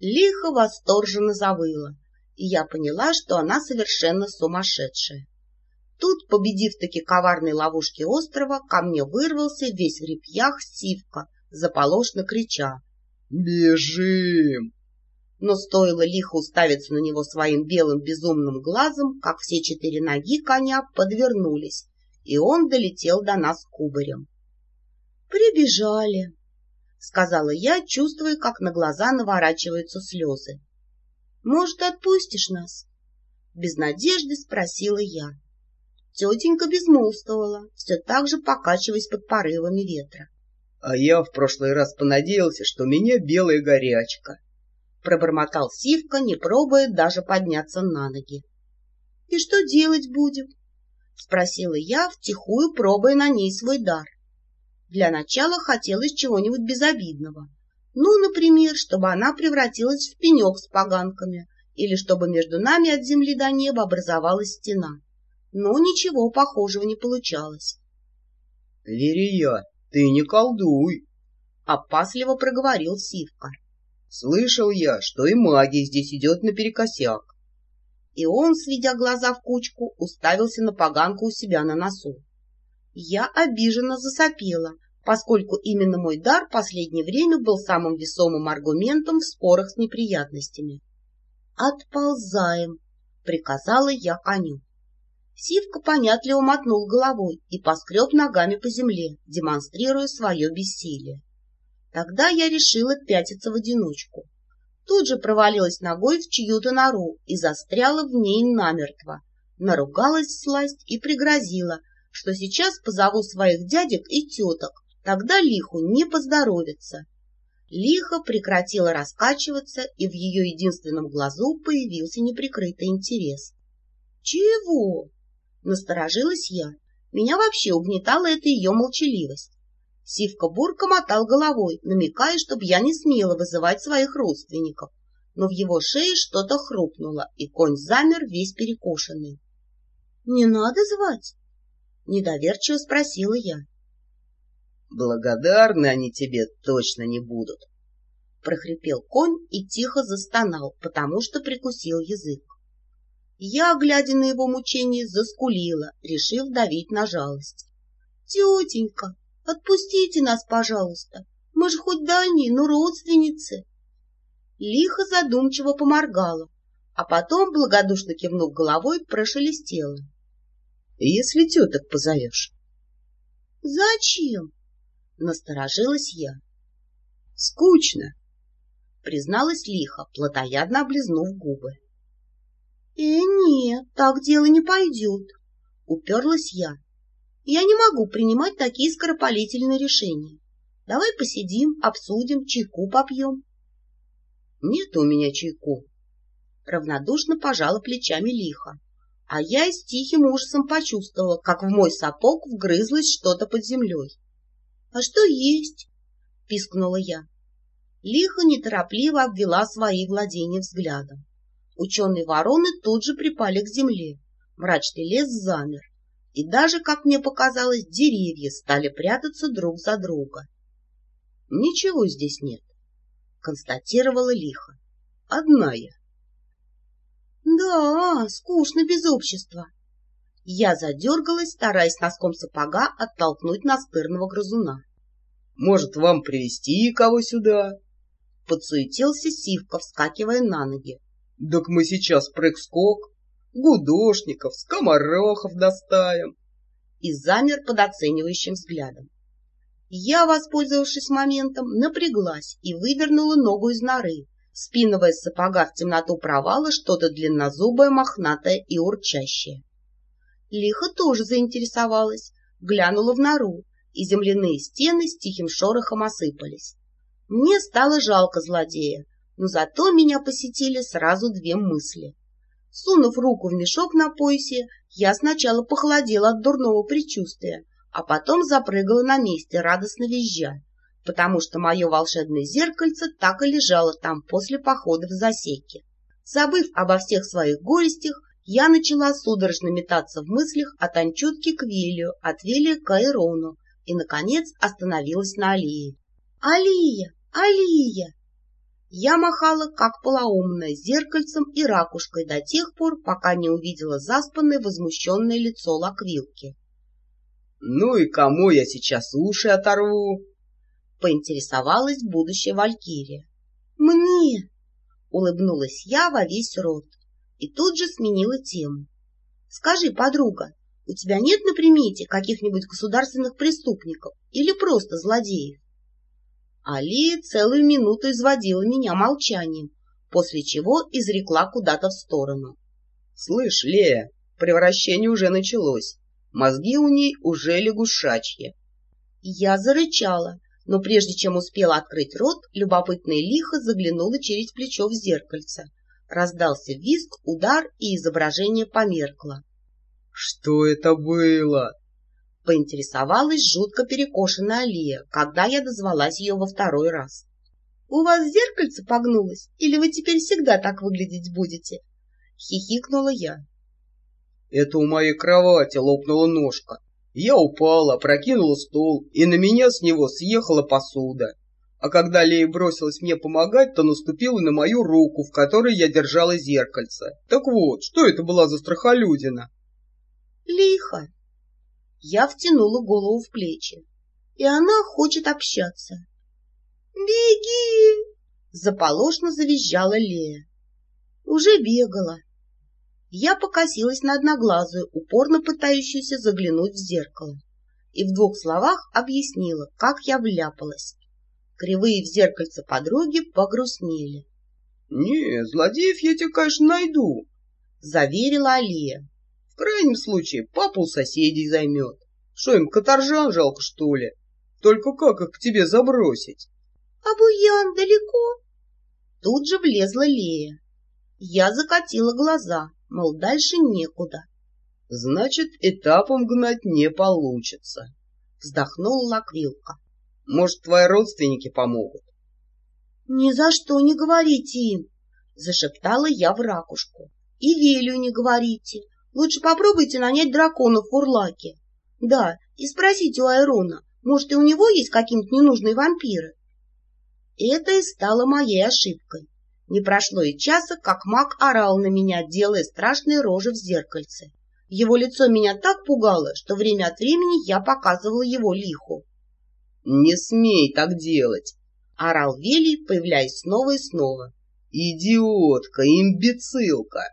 Лихо восторженно завыла, и я поняла, что она совершенно сумасшедшая. Тут, победив таки коварной ловушки острова, ко мне вырвался весь в репьях Сивка, заполошно крича. «Бежим!» Но стоило лихо уставиться на него своим белым безумным глазом, как все четыре ноги коня подвернулись, и он долетел до нас кубарем. «Прибежали», — сказала я, чувствуя, как на глаза наворачиваются слезы. «Может, отпустишь нас?» Без надежды спросила я. Тетенька безмолвствовала, все так же покачиваясь под порывами ветра. — А я в прошлый раз понадеялся, что меня белая горячка. Пробормотал Сивка, не пробуя даже подняться на ноги. — И что делать будем? — спросила я, втихую пробуя на ней свой дар. Для начала хотелось чего-нибудь безобидного. Ну, например, чтобы она превратилась в пенек с поганками, или чтобы между нами от земли до неба образовалась стена но ничего похожего не получалось. — Лирия, ты не колдуй! — опасливо проговорил Сивка. — Слышал я, что и магия здесь идет наперекосяк. И он, сведя глаза в кучку, уставился на поганку у себя на носу. Я обиженно засопела, поскольку именно мой дар последнее время был самым весомым аргументом в спорах с неприятностями. «Отползаем», — приказала я коню. Сивка понятливо мотнул головой и поскреб ногами по земле, демонстрируя свое бессилие. Тогда я решила пятиться в одиночку. Тут же провалилась ногой в чью-то нору и застряла в ней намертво. Наругалась всласть и пригрозила, что сейчас позову своих дядек и теток, тогда лиху не поздоровится. Лиха прекратила раскачиваться, и в ее единственном глазу появился неприкрытый интерес. «Чего?» Насторожилась я. Меня вообще угнетала эта ее молчаливость. Сивка-бурка мотал головой, намекая, чтобы я не смела вызывать своих родственников. Но в его шее что-то хрупнуло, и конь замер весь перекошенный. — Не надо звать? — недоверчиво спросила я. — Благодарны они тебе точно не будут. — прохрипел конь и тихо застонал, потому что прикусил язык. Я, глядя на его мучение, заскулила, решив давить на жалость. — Тетенька, отпустите нас, пожалуйста. Мы же хоть дальние, но родственницы. Лихо задумчиво поморгала, а потом, благодушно кивнув головой, прошелестела. — Если теток позовешь. — Зачем? — насторожилась я. — Скучно, — призналась лихо, плотоядно облизнув губы. «Э, нет, так дело не пойдет», — уперлась я. «Я не могу принимать такие скоропалительные решения. Давай посидим, обсудим, чайку попьем». «Нет у меня чайку», — равнодушно пожала плечами лихо. А я с тихим ужасом почувствовала, как в мой сапог вгрызлось что-то под землей. «А что есть?» — пискнула я. Лихо неторопливо обвела свои владения взглядом. Ученые вороны тут же припали к земле. Мрачный лес замер. И даже, как мне показалось, деревья стали прятаться друг за друга. — Ничего здесь нет, — констатировала лихо. — Одна я. — Да, скучно без общества. Я задергалась, стараясь носком сапога оттолкнуть настырного грызуна. — Может, вам привести кого сюда? — подсуетился Сивка, вскакивая на ноги. Так мы сейчас прыг-скок, гудошников, скоморохов достаем. И замер под оценивающим взглядом. Я, воспользовавшись моментом, напряглась и вывернула ногу из норы, спинывая с сапога в темноту провала что-то длиннозубое, мохнатое и урчащее. Лихо тоже заинтересовалась, глянула в нору, и земляные стены с тихим шорохом осыпались. Мне стало жалко злодея, но зато меня посетили сразу две мысли. Сунув руку в мешок на поясе, я сначала похолодела от дурного предчувствия, а потом запрыгала на месте, радостно визжа, потому что мое волшебное зеркальце так и лежало там после похода в засеке. Забыв обо всех своих горестях, я начала судорожно метаться в мыслях от Анчутки к Вилью, от Вилли к Айрону и, наконец, остановилась на Алии. «Алия! Алия!» Я махала, как полоумная, зеркальцем и ракушкой до тех пор, пока не увидела заспанное возмущенное лицо лаквилки. — Ну и кому я сейчас уши оторву? — поинтересовалась будущая Валькирия. — Мне! — улыбнулась я во весь рот и тут же сменила тему. — Скажи, подруга, у тебя нет на примете каких-нибудь государственных преступников или просто злодеев? Алия целую минуту изводила меня молчанием, после чего изрекла куда-то в сторону. — Слышь, Лея, превращение уже началось. Мозги у ней уже лягушачьи. Я зарычала, но прежде чем успела открыть рот, любопытная лихо заглянула через плечо в зеркальце. Раздался визг, удар, и изображение померкло. — Что это было? — поинтересовалась жутко перекошенная Алия, когда я дозвалась ее во второй раз. — У вас зеркальце погнулось, или вы теперь всегда так выглядеть будете? — хихикнула я. — Это у моей кровати лопнула ножка. Я упала, опрокинула стол, и на меня с него съехала посуда. А когда Лея бросилась мне помогать, то наступила на мою руку, в которой я держала зеркальце. Так вот, что это была за страхолюдина? — Лихо, я втянула голову в плечи. И она хочет общаться. «Беги!» — заполошно завизжала Лея. Уже бегала. Я покосилась на одноглазую, упорно пытающуюся заглянуть в зеркало, и в двух словах объяснила, как я вляпалась. Кривые в зеркальце подруги погрустнели. — Не, злодеев я тебе, конечно, найду, — заверила Алия крайнем случае папа у соседей займет. Что им, каторжан жалко, что ли? Только как их к тебе забросить? — А Буян далеко? Тут же влезла Лея. Я закатила глаза, мол, дальше некуда. — Значит, этапом гнать не получится, — вздохнула Лаквилка. — Может, твои родственники помогут? — Ни за что не говорите им, — зашептала я в ракушку. — И Велю не говорите. Лучше попробуйте нанять дракона в Урлаке. Да, и спросите у Айрона, может, и у него есть какие-нибудь ненужные вампиры. Это и стало моей ошибкой. Не прошло и часа, как маг орал на меня, делая страшные рожи в зеркальце. Его лицо меня так пугало, что время от времени я показывала его лиху. — Не смей так делать! — орал Велий, появляясь снова и снова. — Идиотка, имбецилка!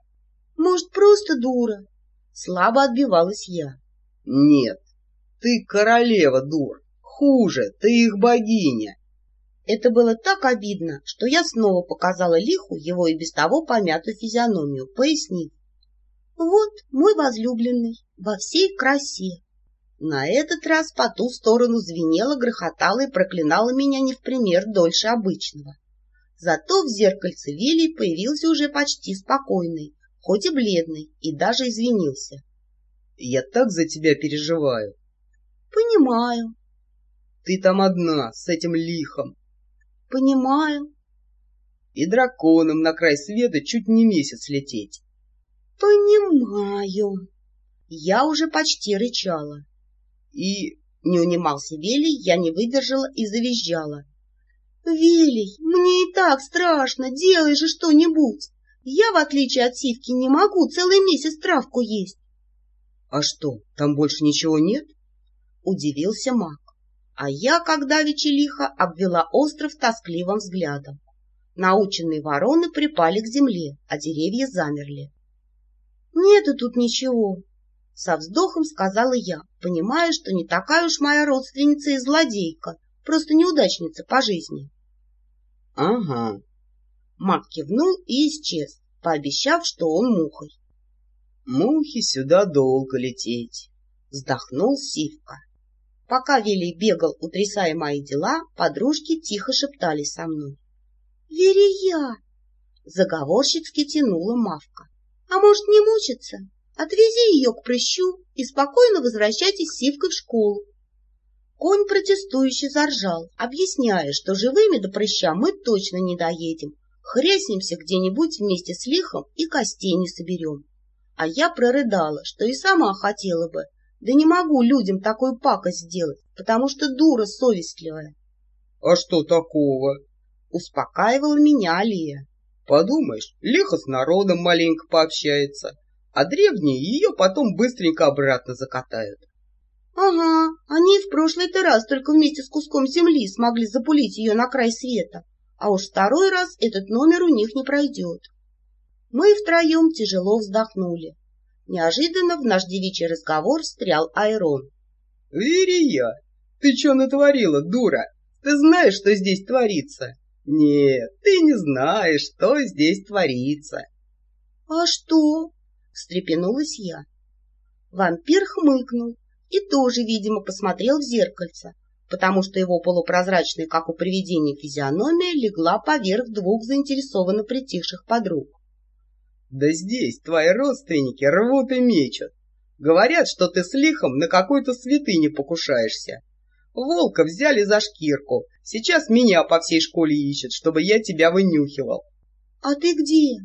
Может, просто дура? Слабо отбивалась я. Нет, ты королева, дур. Хуже, ты их богиня. Это было так обидно, что я снова показала лиху его и без того помятую физиономию, пояснив. Вот мой возлюбленный во всей красе. На этот раз по ту сторону звенела, грохотала и проклинала меня не в пример дольше обычного. Зато в зеркальце Вилли появился уже почти спокойный, хоть и бледный, и даже извинился. — Я так за тебя переживаю. — Понимаю. — Ты там одна, с этим лихом. — Понимаю. — И драконом на край света чуть не месяц лететь. — Понимаю. Я уже почти рычала. И... Не унимался Велий, я не выдержала и завизжала. — Велий, мне и так страшно, делай же что-нибудь. Я, в отличие от Сивки, не могу целый месяц травку есть. — А что, там больше ничего нет? — удивился маг. А я, когда вечелиха, обвела остров тоскливым взглядом. Наученные вороны припали к земле, а деревья замерли. — Нету тут ничего, — со вздохом сказала я, понимая, что не такая уж моя родственница и злодейка, просто неудачница по жизни. — Ага, Маг кивнул и исчез, пообещав, что он мухой. «Мухи сюда долго лететь», — вздохнул Сивка. Пока Вилли бегал, утрясая мои дела, подружки тихо шептались со мной. «Верия!» — заговорщицки тянула Мавка. «А может, не мучиться? Отвези ее к прыщу и спокойно возвращайтесь с Сивкой в школу. Конь протестующе заржал, объясняя, что живыми до прыща мы точно не доедем, Хряснемся где-нибудь вместе с лихом и костей не соберем. А я прорыдала, что и сама хотела бы, да не могу людям такую пакость сделать, потому что дура совестливая. — А что такого? — успокаивала меня Алия. Подумаешь, лихо с народом маленько пообщается, а древние ее потом быстренько обратно закатают. Ага, они в прошлый-то раз только вместе с куском земли смогли запулить ее на край света, а уж второй раз этот номер у них не пройдет. Мы втроем тяжело вздохнули. Неожиданно в наш девичий разговор встрял Айрон. — Вирия, ты что натворила, дура? Ты знаешь, что здесь творится? Нет, ты не знаешь, что здесь творится. — А что? — встрепенулась я. Вампир хмыкнул и тоже, видимо, посмотрел в зеркальце, потому что его полупрозрачная, как у привидения, физиономия легла поверх двух заинтересованно притихших подруг. — Да здесь твои родственники рвут и мечут. Говорят, что ты с лихом на какой-то святыне покушаешься. Волка взяли за шкирку. Сейчас меня по всей школе ищет, чтобы я тебя вынюхивал. — А ты где?